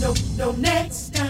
no, no next time.